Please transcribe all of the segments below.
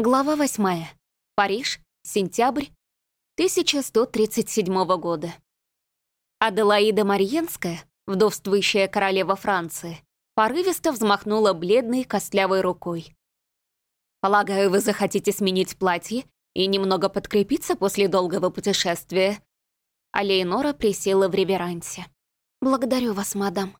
Глава 8. Париж, сентябрь 1137 года. Аделаида Марьенская, вдовствующая королева Франции, порывисто взмахнула бледной костлявой рукой. «Полагаю, вы захотите сменить платье и немного подкрепиться после долгого путешествия?» А присела в реверансе. «Благодарю вас, мадам».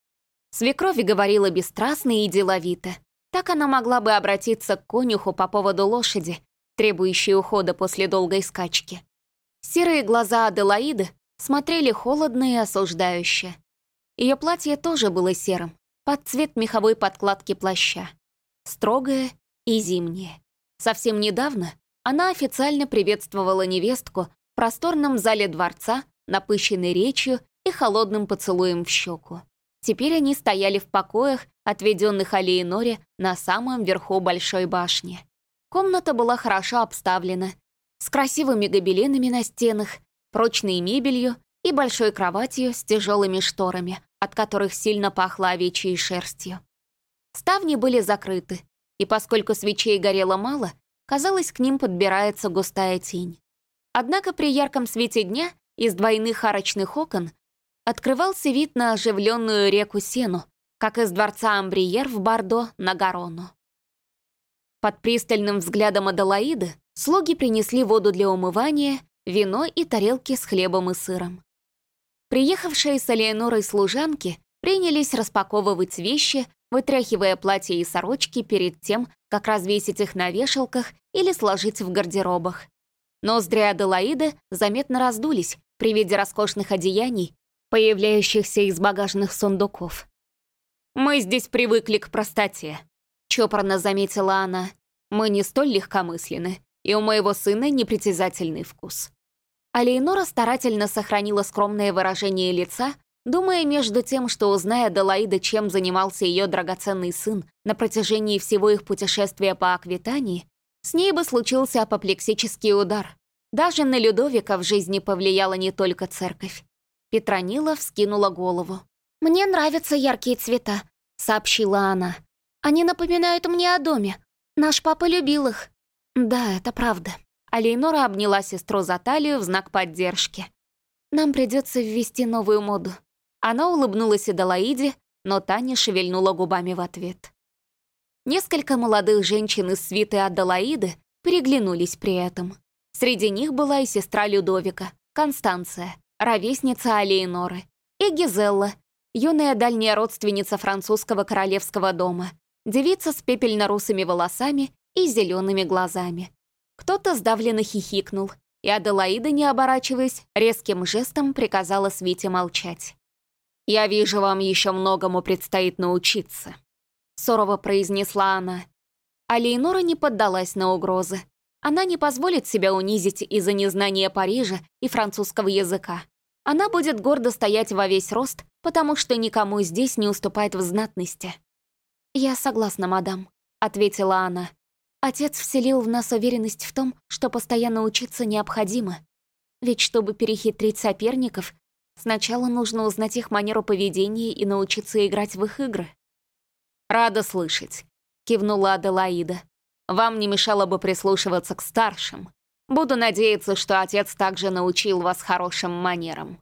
Свекровь говорила бесстрастно и деловито, так она могла бы обратиться к конюху по поводу лошади, требующей ухода после долгой скачки. Серые глаза Аделаиды смотрели холодно и осуждающе. Ее платье тоже было серым, под цвет меховой подкладки плаща. Строгое и зимнее. Совсем недавно она официально приветствовала невестку в просторном зале дворца, напыщенной речью и холодным поцелуем в щеку. Теперь они стояли в покоях, отведенных Алиеноре на самом верху большой башни. Комната была хорошо обставлена, с красивыми гобеленами на стенах, прочной мебелью и большой кроватью с тяжелыми шторами, от которых сильно пахло овечьей шерстью. Ставни были закрыты, и поскольку свечей горело мало, казалось, к ним подбирается густая тень. Однако при ярком свете дня из двойных арочных окон открывался вид на оживленную реку Сену, как из дворца Амбриер в Бордо на Гарону. Под пристальным взглядом Аделаиды слуги принесли воду для умывания, вино и тарелки с хлебом и сыром. Приехавшие с Алиенорой служанки принялись распаковывать вещи, вытряхивая платья и сорочки перед тем, как развесить их на вешалках или сложить в гардеробах. Ноздри Аделаиды заметно раздулись при виде роскошных одеяний появляющихся из багажных сундуков. «Мы здесь привыкли к простоте», — чопорно заметила она. «Мы не столь легкомысленны, и у моего сына непритязательный вкус». А Лейнора старательно сохранила скромное выражение лица, думая между тем, что, узная Далаида, чем занимался ее драгоценный сын на протяжении всего их путешествия по Аквитании, с ней бы случился апоплексический удар. Даже на Людовика в жизни повлияла не только церковь. Петронила вскинула голову. «Мне нравятся яркие цвета», — сообщила она. «Они напоминают мне о доме. Наш папа любил их». «Да, это правда». Алейнора обняла сестру за талию в знак поддержки. «Нам придется ввести новую моду». Она улыбнулась Эдалаиде, но Таня шевельнула губами в ответ. Несколько молодых женщин из свиты Адалаиды переглянулись при этом. Среди них была и сестра Людовика, Констанция, ровесница Алиеноры, и Гизелла, юная дальняя родственница французского королевского дома, девица с пепельно-русыми волосами и зелеными глазами. Кто-то сдавленно хихикнул, и Аделаида, не оборачиваясь, резким жестом приказала Свите молчать. «Я вижу, вам еще многому предстоит научиться», — сурово произнесла она. А Лейнора не поддалась на угрозы. Она не позволит себя унизить из-за незнания Парижа и французского языка. Она будет гордо стоять во весь рост, потому что никому здесь не уступает в знатности. «Я согласна, мадам», — ответила она. «Отец вселил в нас уверенность в том, что постоянно учиться необходимо. Ведь чтобы перехитрить соперников, сначала нужно узнать их манеру поведения и научиться играть в их игры». «Рада слышать», — кивнула Аделаида. Вам не мешало бы прислушиваться к старшим. Буду надеяться, что отец также научил вас хорошим манерам».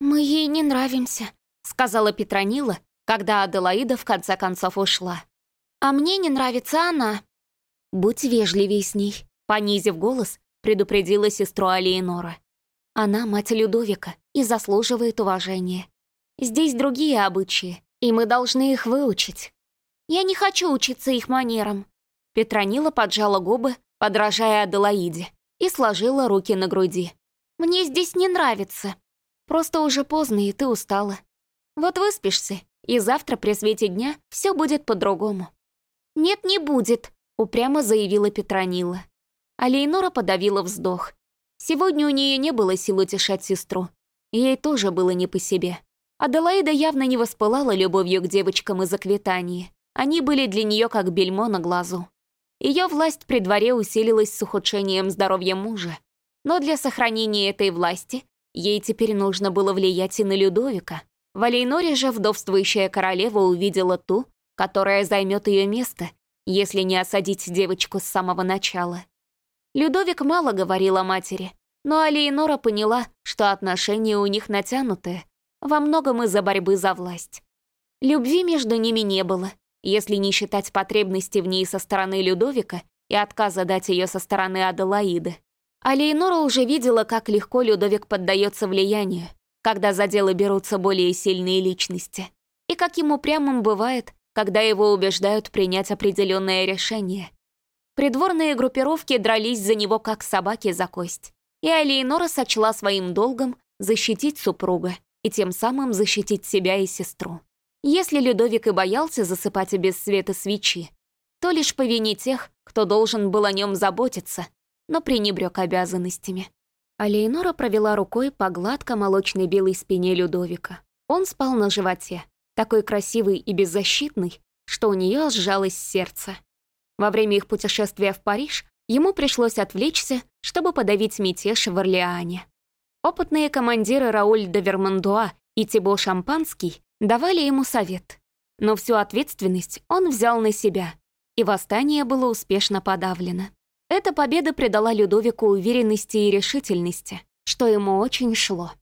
«Мы ей не нравимся», — сказала Петронила, когда Аделаида в конце концов ушла. «А мне не нравится она». «Будь вежливей с ней», — понизив голос, предупредила сестру Алиенора. «Она мать Людовика и заслуживает уважения. Здесь другие обычаи, и мы должны их выучить». «Я не хочу учиться их манерам», Петронила поджала губы, подражая Аделаиде, и сложила руки на груди. «Мне здесь не нравится. Просто уже поздно, и ты устала. Вот выспишься, и завтра при свете дня все будет по-другому». «Нет, не будет», — упрямо заявила Петронила. А Лейнора подавила вздох. Сегодня у нее не было сил утешать сестру. Ей тоже было не по себе. Аделаида явно не воспылала любовью к девочкам из Аквитании. Они были для нее как бельмо на глазу. Ее власть при дворе усилилась с ухудшением здоровья мужа. Но для сохранения этой власти ей теперь нужно было влиять и на Людовика. В Алейноре же вдовствующая королева увидела ту, которая займет ее место, если не осадить девочку с самого начала. Людовик мало говорил о матери, но Алиенора поняла, что отношения у них натянутые, во многом из-за борьбы за власть. Любви между ними не было, если не считать потребности в ней со стороны Людовика и отказа дать ее со стороны Аделаиды. Алиенора уже видела, как легко Людовик поддается влиянию, когда за дело берутся более сильные личности, и каким упрямым бывает, когда его убеждают принять определенное решение. Придворные группировки дрались за него как собаки за кость, и Алиенора сочла своим долгом защитить супруга и тем самым защитить себя и сестру. Если Людовик и боялся засыпать без света свечи, то лишь по вине тех, кто должен был о нем заботиться, но пренебрег обязанностями. Алейнора провела рукой по гладко молочной белой спине Людовика. Он спал на животе, такой красивый и беззащитный, что у нее сжалось сердце. Во время их путешествия в Париж ему пришлось отвлечься, чтобы подавить мятеж в Орлеане. Опытные командиры Рауль де Вермандуа и Тибо Шампанский давали ему совет, но всю ответственность он взял на себя, и восстание было успешно подавлено. Эта победа придала Людовику уверенности и решительности, что ему очень шло.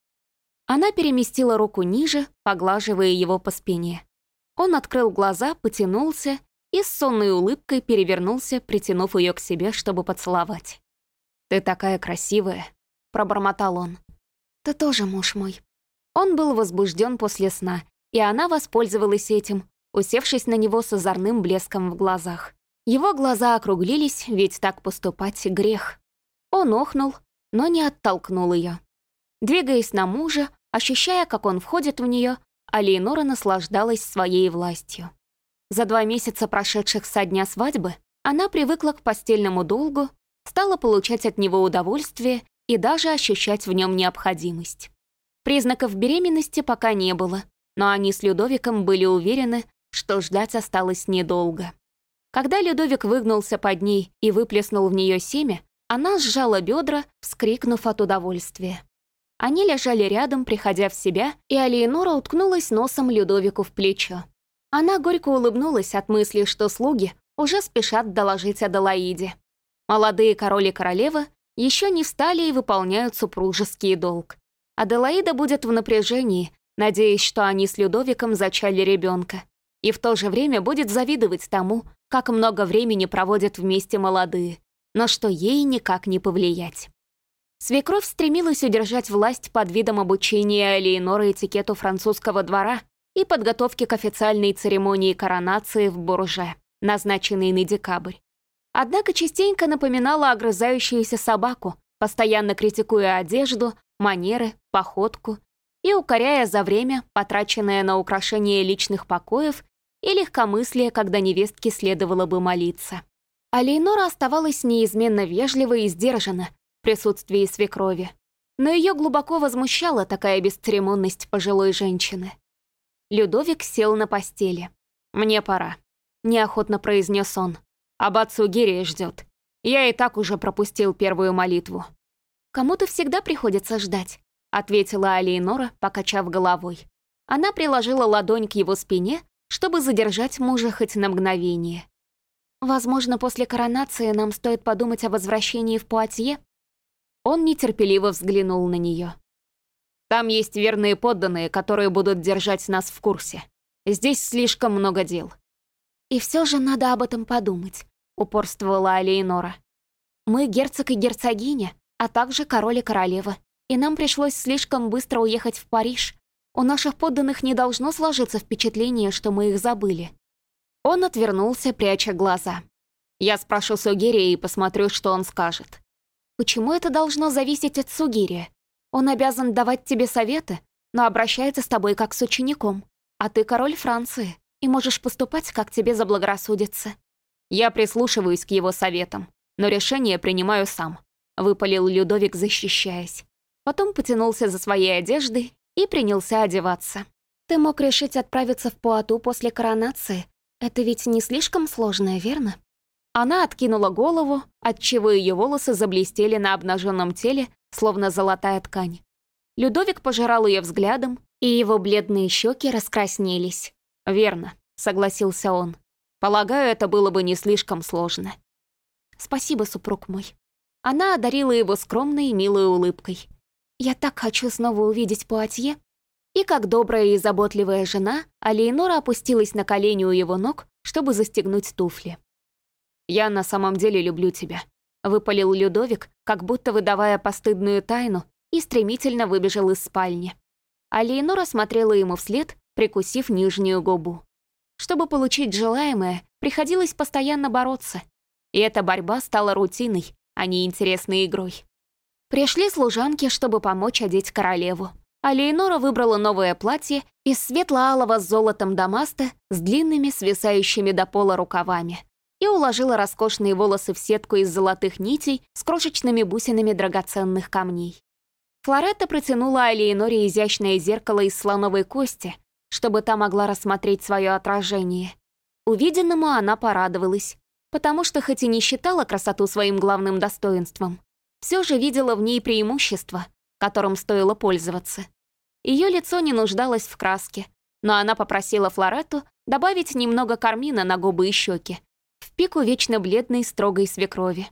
Она переместила руку ниже, поглаживая его по спине. Он открыл глаза, потянулся и с сонной улыбкой перевернулся, притянув ее к себе, чтобы поцеловать. «Ты такая красивая», — пробормотал он. «Ты тоже муж мой». Он был возбужден после сна, и она воспользовалась этим, усевшись на него с озорным блеском в глазах. Его глаза округлились, ведь так поступать — грех. Он охнул, но не оттолкнул ее. Двигаясь на мужа, Ощущая, как он входит в нее, Алиенора наслаждалась своей властью. За два месяца, прошедших со дня свадьбы, она привыкла к постельному долгу, стала получать от него удовольствие и даже ощущать в нем необходимость. Признаков беременности пока не было, но они с Людовиком были уверены, что ждать осталось недолго. Когда Людовик выгнулся под ней и выплеснул в нее семя, она сжала бедра, вскрикнув от удовольствия. Они лежали рядом, приходя в себя, и Алиенора уткнулась носом Людовику в плечо. Она горько улыбнулась от мысли, что слуги уже спешат доложить Аделаиде. Молодые король и королева еще не встали и выполняют супружеский долг. Аделаида будет в напряжении, надеясь, что они с Людовиком зачали ребенка, и в то же время будет завидовать тому, как много времени проводят вместе молодые, но что ей никак не повлиять. Свекровь стремилась удержать власть под видом обучения Элеонора этикету французского двора и подготовки к официальной церемонии коронации в Бурже, назначенной на декабрь. Однако частенько напоминала огрызающуюся собаку, постоянно критикуя одежду, манеры, походку и укоряя за время, потраченное на украшение личных покоев и легкомыслие, когда невестке следовало бы молиться. А Лейнора оставалась неизменно вежлива и сдержана, в присутствии свекрови, но ее глубоко возмущала такая бесцеремонность пожилой женщины. Людовик сел на постели. «Мне пора», — неохотно произнес он. «Аббат Сугирия ждет. Я и так уже пропустил первую молитву». «Кому-то всегда приходится ждать», — ответила Алиенора, покачав головой. Она приложила ладонь к его спине, чтобы задержать мужа хоть на мгновение. «Возможно, после коронации нам стоит подумать о возвращении в Пуатье?» Он нетерпеливо взглянул на нее. «Там есть верные подданные, которые будут держать нас в курсе. Здесь слишком много дел». «И все же надо об этом подумать», — упорствовала Алейнора. «Мы герцог и герцогиня, а также король и королева, и нам пришлось слишком быстро уехать в Париж. У наших подданных не должно сложиться впечатление, что мы их забыли». Он отвернулся, пряча глаза. «Я спрошу Сугерия и посмотрю, что он скажет». Почему это должно зависеть от Сугири? Он обязан давать тебе советы, но обращается с тобой как с учеником. А ты король Франции и можешь поступать, как тебе заблагорассудится. Я прислушиваюсь к его советам, но решение принимаю сам», — выпалил Людовик, защищаясь. Потом потянулся за своей одеждой и принялся одеваться. «Ты мог решить отправиться в Пуату после коронации. Это ведь не слишком сложное, верно?» Она откинула голову, отчего ее волосы заблестели на обнаженном теле, словно золотая ткань. Людовик пожирал ее взглядом, и его бледные щеки раскраснелись. «Верно», — согласился он. Полагаю, это было бы не слишком сложно. Спасибо, супруг мой. Она одарила его скромной и милой улыбкой. Я так хочу снова увидеть Пуатье. И как добрая и заботливая жена, Алейнора опустилась на колени у его ног, чтобы застегнуть туфли. «Я на самом деле люблю тебя», — выпалил Людовик, как будто выдавая постыдную тайну, и стремительно выбежал из спальни. Алейнора смотрела ему вслед, прикусив нижнюю губу. Чтобы получить желаемое, приходилось постоянно бороться. И эта борьба стала рутиной, а не интересной игрой. Пришли служанки, чтобы помочь одеть королеву. А Лейнора выбрала новое платье из светло-алого с золотом дамаста с длинными, свисающими до пола рукавами и уложила роскошные волосы в сетку из золотых нитей с крошечными бусинами драгоценных камней. Флоретта протянула Алиеноре изящное зеркало из слоновой кости, чтобы та могла рассмотреть свое отражение. Увиденному она порадовалась, потому что хоть и не считала красоту своим главным достоинством, все же видела в ней преимущество, которым стоило пользоваться. Ее лицо не нуждалось в краске, но она попросила Флоретту добавить немного кармина на губы и щеки, в пику вечно бледной строгой свекрови.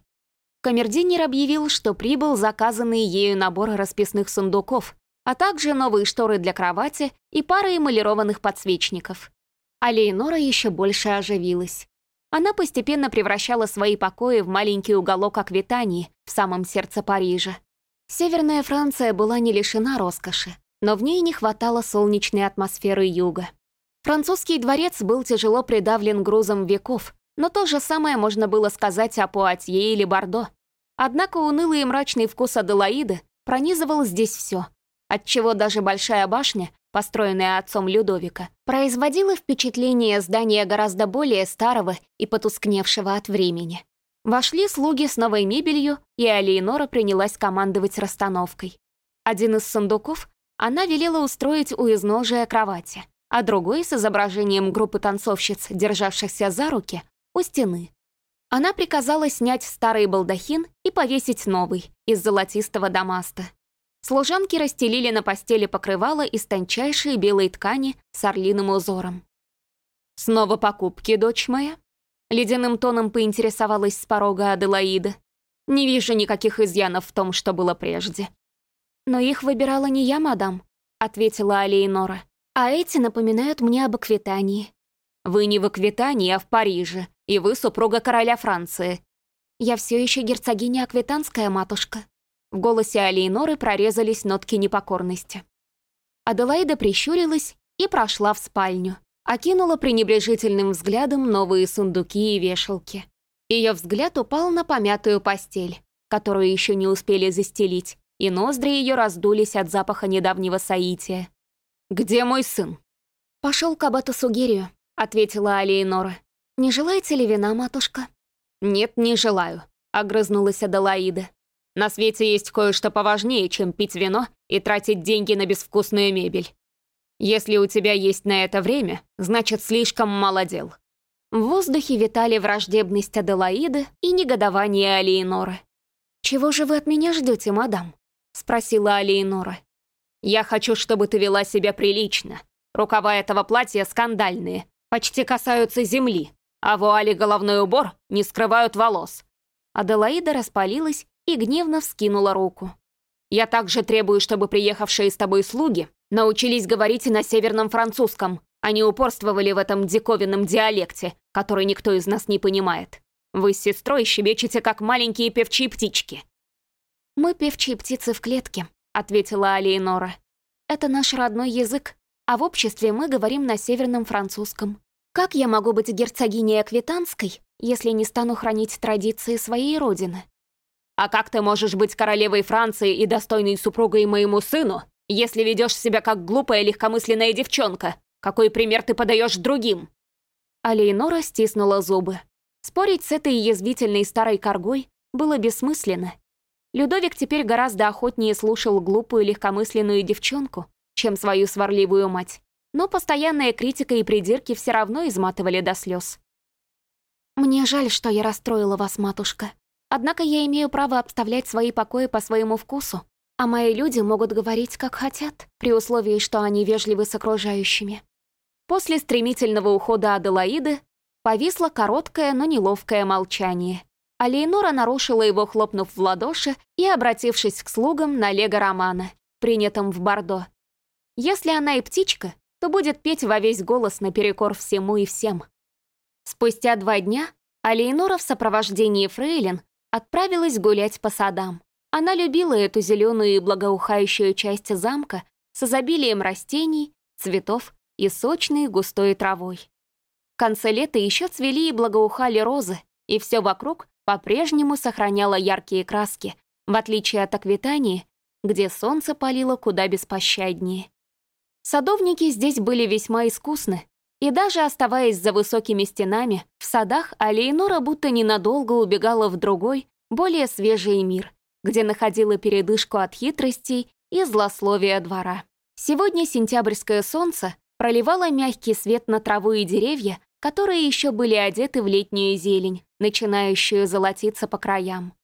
Камердинер объявил, что прибыл заказанный ею набор расписных сундуков, а также новые шторы для кровати и пара эмалированных подсвечников. А Лейнора еще больше оживилась. Она постепенно превращала свои покои в маленький уголок Аквитании в самом сердце Парижа. Северная Франция была не лишена роскоши, но в ней не хватало солнечной атмосферы юга. Французский дворец был тяжело придавлен грузом веков, но то же самое можно было сказать о Пуатье или Бордо. Однако унылый и мрачный вкус Аделаиды пронизывал здесь все, отчего даже Большая башня, построенная отцом Людовика, производила впечатление здания гораздо более старого и потускневшего от времени. Вошли слуги с новой мебелью, и Алиенора принялась командовать расстановкой. Один из сундуков она велела устроить у изножия кровати, а другой с изображением группы танцовщиц, державшихся за руки, у стены. Она приказала снять старый балдахин и повесить новый, из золотистого дамаста. Служанки расстелили на постели покрывало из тончайшей белой ткани с орлиным узором. «Снова покупки, дочь моя?» Ледяным тоном поинтересовалась с порога Аделаида. «Не вижу никаких изъянов в том, что было прежде». «Но их выбирала не я, мадам», — ответила Алейнора. «А эти напоминают мне об Аквитании». «Вы не в Аквитании, а в Париже, и вы супруга короля Франции». «Я все еще герцогиня Аквитанская, матушка», в голосе Алиеноры прорезались нотки непокорности. Аделаида прищурилась и прошла в спальню. Окинула пренебрежительным взглядом новые сундуки и вешалки. Ее взгляд упал на помятую постель, которую еще не успели застелить, и ноздри ее раздулись от запаха недавнего соития. «Где мой сын?» «Пошел к аббату Сугерию», — ответила Алиенора. «Не желаете ли вина, матушка?» «Нет, не желаю», — огрызнулась Аделаида. На свете есть кое-что поважнее, чем пить вино и тратить деньги на безвкусную мебель. Если у тебя есть на это время, значит, слишком мало дел». В воздухе витали враждебность Аделаиды и негодование Алиеноры. «Чего же вы от меня ждете, мадам?» — спросила Алиенора. «Я хочу, чтобы ты вела себя прилично. Рукава этого платья скандальные, почти касаются земли, а вуали головной убор не скрывают волос». Аделаида распалилась и гневно вскинула руку. «Я также требую, чтобы приехавшие с тобой слуги научились говорить на северном французском, а не упорствовали в этом диковинном диалекте, который никто из нас не понимает. Вы с сестрой щебечете, как маленькие певчие птички». «Мы певчие птицы в клетке», — ответила Алиенора. «Это наш родной язык, а в обществе мы говорим на северном французском. Как я могу быть герцогиней Аквитанской, если не стану хранить традиции своей родины?» А как ты можешь быть королевой Франции и достойной супругой моему сыну, если ведешь себя как глупая легкомысленная девчонка? Какой пример ты подаешь другим?» А Лейнора стиснула зубы. Спорить с этой язвительной старой коргой было бессмысленно. Людовик теперь гораздо охотнее слушал глупую легкомысленную девчонку, чем свою сварливую мать. Но постоянная критика и придирки все равно изматывали до слез. «Мне жаль, что я расстроила вас, матушка», Однако я имею право обставлять свои покои по своему вкусу, а мои люди могут говорить, как хотят, при условии, что они вежливы с окружающими. После стремительного ухода Аделаиды Повисло короткое, но неловкое молчание. А Лейнора нарушила его, хлопнув в ладоши и обратившись к слугам на лего Романа, принятом в Бордо. Если она и птичка, то будет петь во весь голос наперекор всему и всем. Спустя два дня Алейнора в сопровождении Фрейлин отправилась гулять по садам. Она любила эту зеленую и благоухающую часть замка с изобилием растений, цветов и сочной густой травой. В конце лета еще цвели и благоухали розы, и все вокруг по-прежнему сохраняло яркие краски, в отличие от Аквитании, где солнце палило куда беспощаднее. Садовники здесь были весьма искусны, и даже оставаясь за высокими стенами, садах Алейнора будто ненадолго убегала в другой, более свежий мир, где находила передышку от хитростей и злословия двора. Сегодня сентябрьское солнце проливало мягкий свет на траву и деревья, которые еще были одеты в летнюю зелень, начинающую золотиться по краям.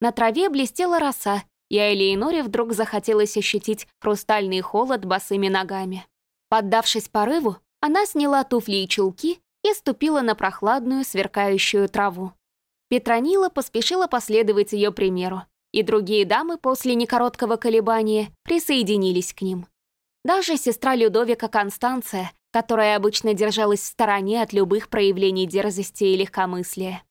На траве блестела роса, и Элеоноре вдруг захотелось ощутить хрустальный холод босыми ногами. Поддавшись порыву, она сняла туфли и чулки и ступила на прохладную, сверкающую траву. Петронила поспешила последовать ее примеру, и другие дамы после некороткого колебания присоединились к ним. Даже сестра Людовика Констанция, которая обычно держалась в стороне от любых проявлений дерзости и легкомыслия.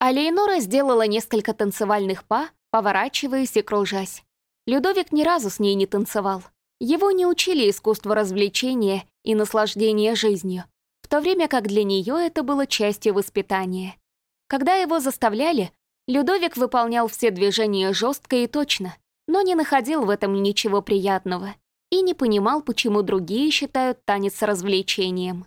А Лейнора сделала несколько танцевальных па, поворачиваясь и кружась. Людовик ни разу с ней не танцевал. Его не учили искусству развлечения и наслаждения жизнью, в то время как для нее это было частью воспитания. Когда его заставляли, Людовик выполнял все движения жестко и точно, но не находил в этом ничего приятного и не понимал, почему другие считают танец развлечением.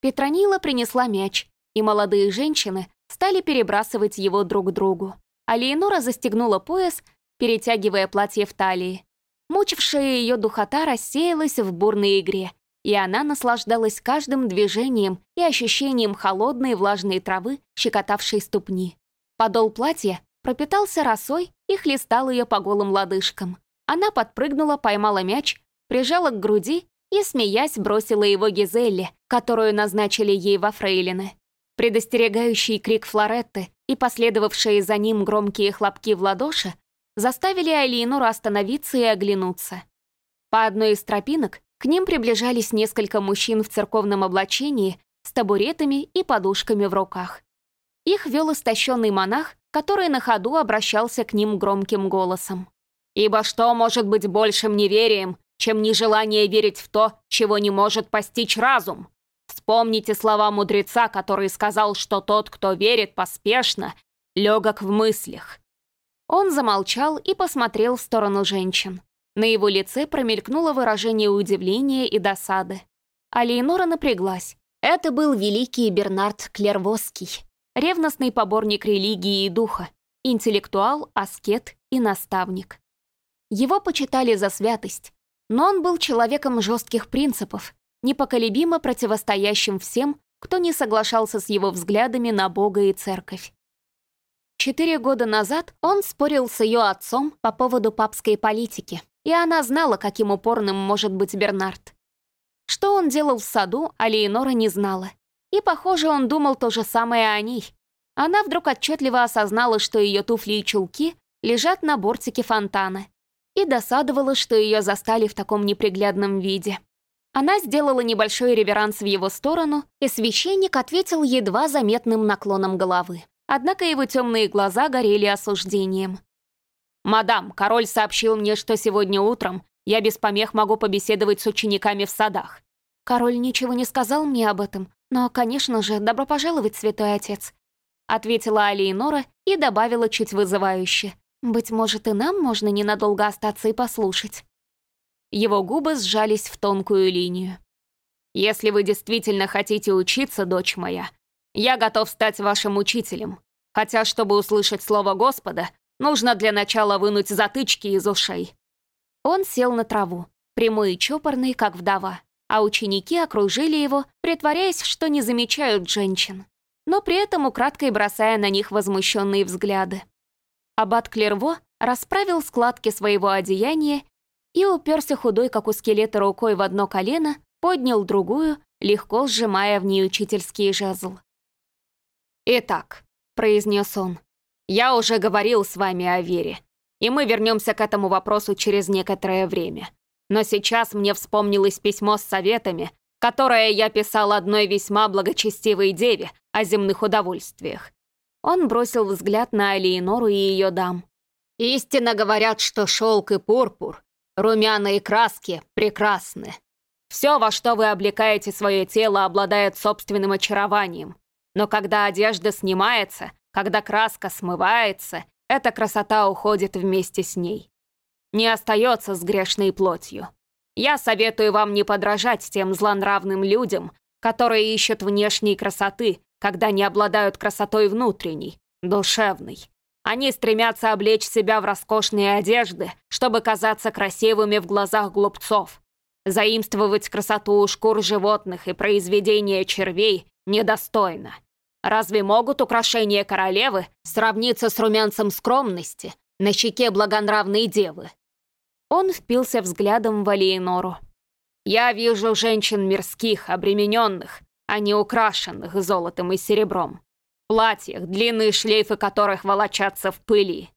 Петронила принесла мяч, и молодые женщины стали перебрасывать его друг другу а Леонора застегнула пояс, перетягивая платье в талии. Мучившая ее духота рассеялась в бурной игре, и она наслаждалась каждым движением и ощущением холодной влажной травы, щекотавшей ступни. Подол платья пропитался росой и хлестал ее по голым лодыжкам. Она подпрыгнула, поймала мяч, прижала к груди и, смеясь, бросила его Гизелле, которую назначили ей во фрейлины. Предостерегающий крик Флоретты и последовавшие за ним громкие хлопки в ладоши заставили Алинуру остановиться и оглянуться. По одной из тропинок к ним приближались несколько мужчин в церковном облачении с табуретами и подушками в руках. Их вел истощенный монах, который на ходу обращался к ним громким голосом. «Ибо что может быть большим неверием, чем нежелание верить в то, чего не может постичь разум?» Вспомните слова мудреца, который сказал, что тот, кто верит поспешно, легок в мыслях. Он замолчал и посмотрел в сторону женщин. На его лице промелькнуло выражение удивления и досады. А Лейнора напряглась. Это был великий Бернард Клервосский, ревностный поборник религии и духа, интеллектуал, аскет и наставник. Его почитали за святость, но он был человеком жестких принципов, непоколебимо противостоящим всем, кто не соглашался с его взглядами на Бога и церковь. Четыре года назад он спорил с ее отцом по поводу папской политики, и она знала, каким упорным может быть Бернард. Что он делал в саду, Алиенора не знала. И, похоже, он думал то же самое о ней. Она вдруг отчетливо осознала, что ее туфли и чулки лежат на бортике фонтана, и досадовала, что ее застали в таком неприглядном виде. Она сделала небольшой реверанс в его сторону, и священник ответил едва заметным наклоном головы. Однако его темные глаза горели осуждением. «Мадам, король сообщил мне, что сегодня утром я без помех могу побеседовать с учениками в садах». «Король ничего не сказал мне об этом, но, конечно же, добро пожаловать, святой отец», ответила Алиенора и добавила чуть вызывающе. «Быть может, и нам можно ненадолго остаться и послушать». Его губы сжались в тонкую линию. «Если вы действительно хотите учиться, дочь моя, я готов стать вашим учителем. Хотя, чтобы услышать слово Господа, нужно для начала вынуть затычки из ушей». Он сел на траву, прямой и чопорный, как вдова, а ученики окружили его, притворяясь, что не замечают женщин, но при этом украдкой бросая на них возмущенные взгляды. Аббат Клерво расправил складки своего одеяния и уперся худой, как у скелета, рукой в одно колено, поднял другую, легко сжимая в ней учительский жезл. «Итак», — произнес он, — «я уже говорил с вами о вере, и мы вернемся к этому вопросу через некоторое время. Но сейчас мне вспомнилось письмо с советами, которое я писал одной весьма благочестивой деве о земных удовольствиях. Он бросил взгляд на Алиенору и ее дам. «Истинно говорят, что шелк и пурпур, румяные краски прекрасны. Все, во что вы облекаете свое тело, обладает собственным очарованием. Но когда одежда снимается, когда краска смывается, эта красота уходит вместе с ней. Не остается с грешной плотью. Я советую вам не подражать тем злонравным людям, которые ищут внешней красоты, когда не обладают красотой внутренней, душевной. Они стремятся облечь себя в роскошные одежды, чтобы казаться красивыми в глазах глупцов. Заимствовать красоту у шкур животных и произведения червей недостойно. Разве могут украшения королевы сравниться с румянцем скромности на щеке благонравной девы? Он впился взглядом в Алиенору. «Я вижу женщин мирских, обремененных, а не украшенных золотом и серебром. Платьях, длинные шлейфы которых волочатся в пыли.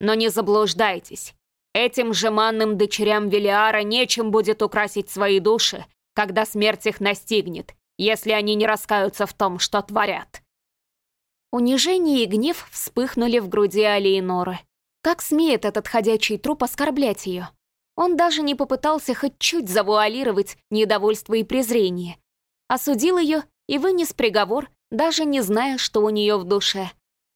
Но не заблуждайтесь, этим жеманным дочерям Велиара нечем будет украсить свои души, когда смерть их настигнет, если они не раскаются в том, что творят. Унижение и гнев вспыхнули в груди Алиеноры. Как смеет этот ходячий труп оскорблять ее? Он даже не попытался хоть чуть завуалировать недовольство и презрение. Осудил ее и вынес приговор, даже не зная, что у нее в душе.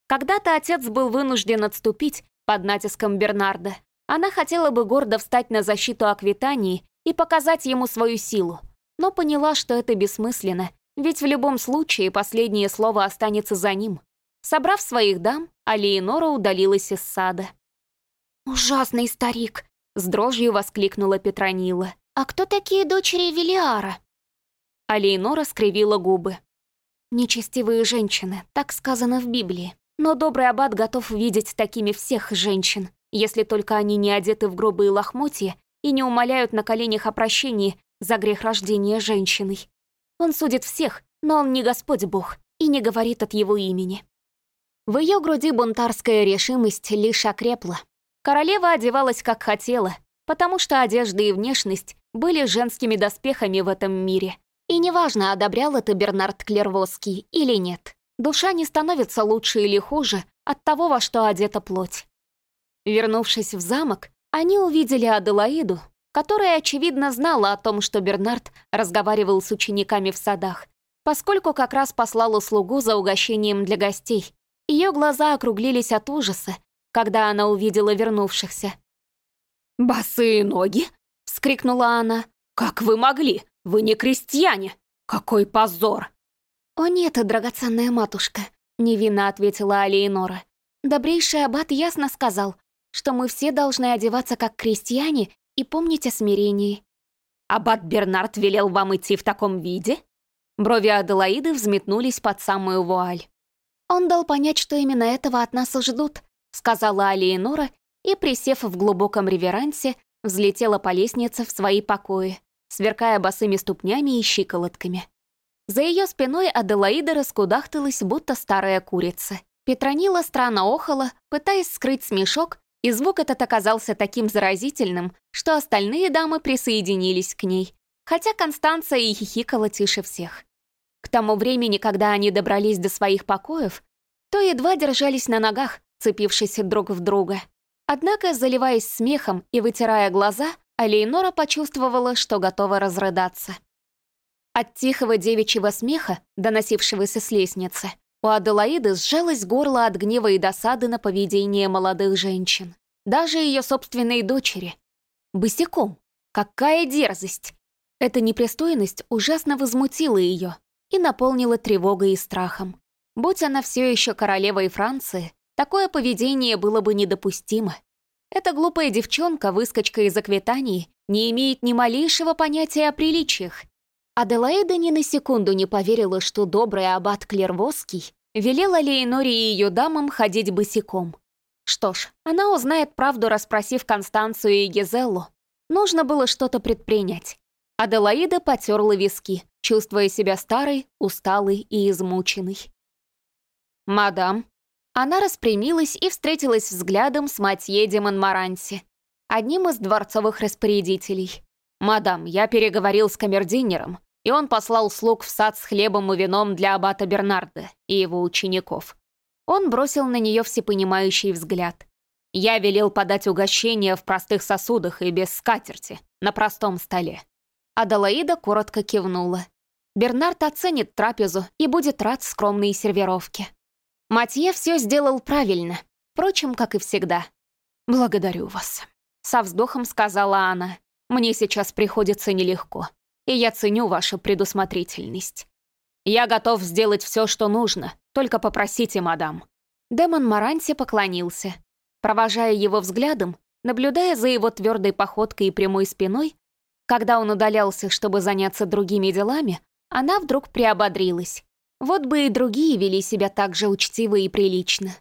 Когда-то отец был вынужден отступить под натиском Бернарда. Она хотела бы гордо встать на защиту Аквитании и показать ему свою силу, но поняла, что это бессмысленно, ведь в любом случае последнее слово останется за ним. Собрав своих дам, Алиенора удалилась из сада. «Ужасный старик!» — с дрожью воскликнула Петронила. «А кто такие дочери Велиара?» Алиенора скривила губы. «Нечестивые женщины, так сказано в Библии. Но добрый аббат готов видеть такими всех женщин, если только они не одеты в грубые лохмотья и не умоляют на коленях о прощении за грех рождения женщиной. Он судит всех, но он не Господь Бог и не говорит от его имени. В ее груди бунтарская решимость лишь окрепла. Королева одевалась как хотела, потому что одежда и внешность были женскими доспехами в этом мире. И неважно, одобрял это Бернард Клервосский или нет. Душа не становится лучше или хуже от того, во что одета плоть. Вернувшись в замок, они увидели Аделаиду, которая, очевидно, знала о том, что Бернард разговаривал с учениками в садах, поскольку как раз послала слугу за угощением для гостей, ее глаза округлились от ужаса, когда она увидела вернувшихся. «Босые ноги!» — вскрикнула она. «Как вы могли? Вы не крестьяне! Какой позор!» «О нет, драгоценная матушка», — невинно ответила Алиенора. «Добрейший аббат ясно сказал, что мы все должны одеваться как крестьяне и помнить о смирении». «Аббат Бернард велел вам идти в таком виде?» Брови Аделаиды взметнулись под самую вуаль. «Он дал понять, что именно этого от нас ждут», сказала Алиенора и, присев в глубоком реверансе, взлетела по лестнице в свои покои, сверкая босыми ступнями и щиколотками. За ее спиной Аделаида раскудахталась, будто старая курица. Петронила странно охала, пытаясь скрыть смешок, и звук этот оказался таким заразительным, что остальные дамы присоединились к ней, хотя Констанция и хихикала тише всех. К тому времени, когда они добрались до своих покоев, то едва держались на ногах, цепившись друг в друга. Однако, заливаясь смехом и вытирая глаза, Алейнора почувствовала, что готова разрыдаться. От тихого девичьего смеха, доносившегося с лестницы, у Аделаиды сжалось горло от гнева и досады на поведение молодых женщин. Даже ее собственной дочери. Босиком. Какая дерзость! Эта непристойность ужасно возмутила ее и наполнила тревогой и страхом. Будь она все еще королевой Франции, такое поведение было бы недопустимо. Эта глупая девчонка, выскочка из Аквитании, не имеет ни малейшего понятия о приличиях. Аделаида ни на секунду не поверила, что добрый аббат Клервосский велел Леоноре и ее дамам ходить босиком. Что ж, она узнает правду, расспросив Констанцию и Гизеллу. Нужно было что-то предпринять. Аделаида потерла виски, чувствуя себя старой, усталой и измученной. «Мадам». Она распрямилась и встретилась взглядом с Матье де Монмаранси, одним из дворцовых распорядителей. «Мадам, я переговорил с камердинером, и он послал слуг в сад с хлебом и вином для аббата Бернарда и его учеников». Он бросил на нее всепонимающий взгляд. «Я велел подать угощение в простых сосудах и без скатерти, на простом столе». Аделаида коротко кивнула. Бернард оценит трапезу и будет рад скромной сервировке. Матье все сделал правильно, впрочем, как и всегда. «Благодарю вас», — со вздохом сказала она. «Мне сейчас приходится нелегко, и я ценю вашу предусмотрительность. Я готов сделать все, что нужно, только попросите, мадам». Демон Маранси поклонился. Провожая его взглядом, наблюдая за его твердой походкой и прямой спиной, когда он удалялся, чтобы заняться другими делами, она вдруг приободрилась. Вот бы и другие вели себя так же учтиво и прилично.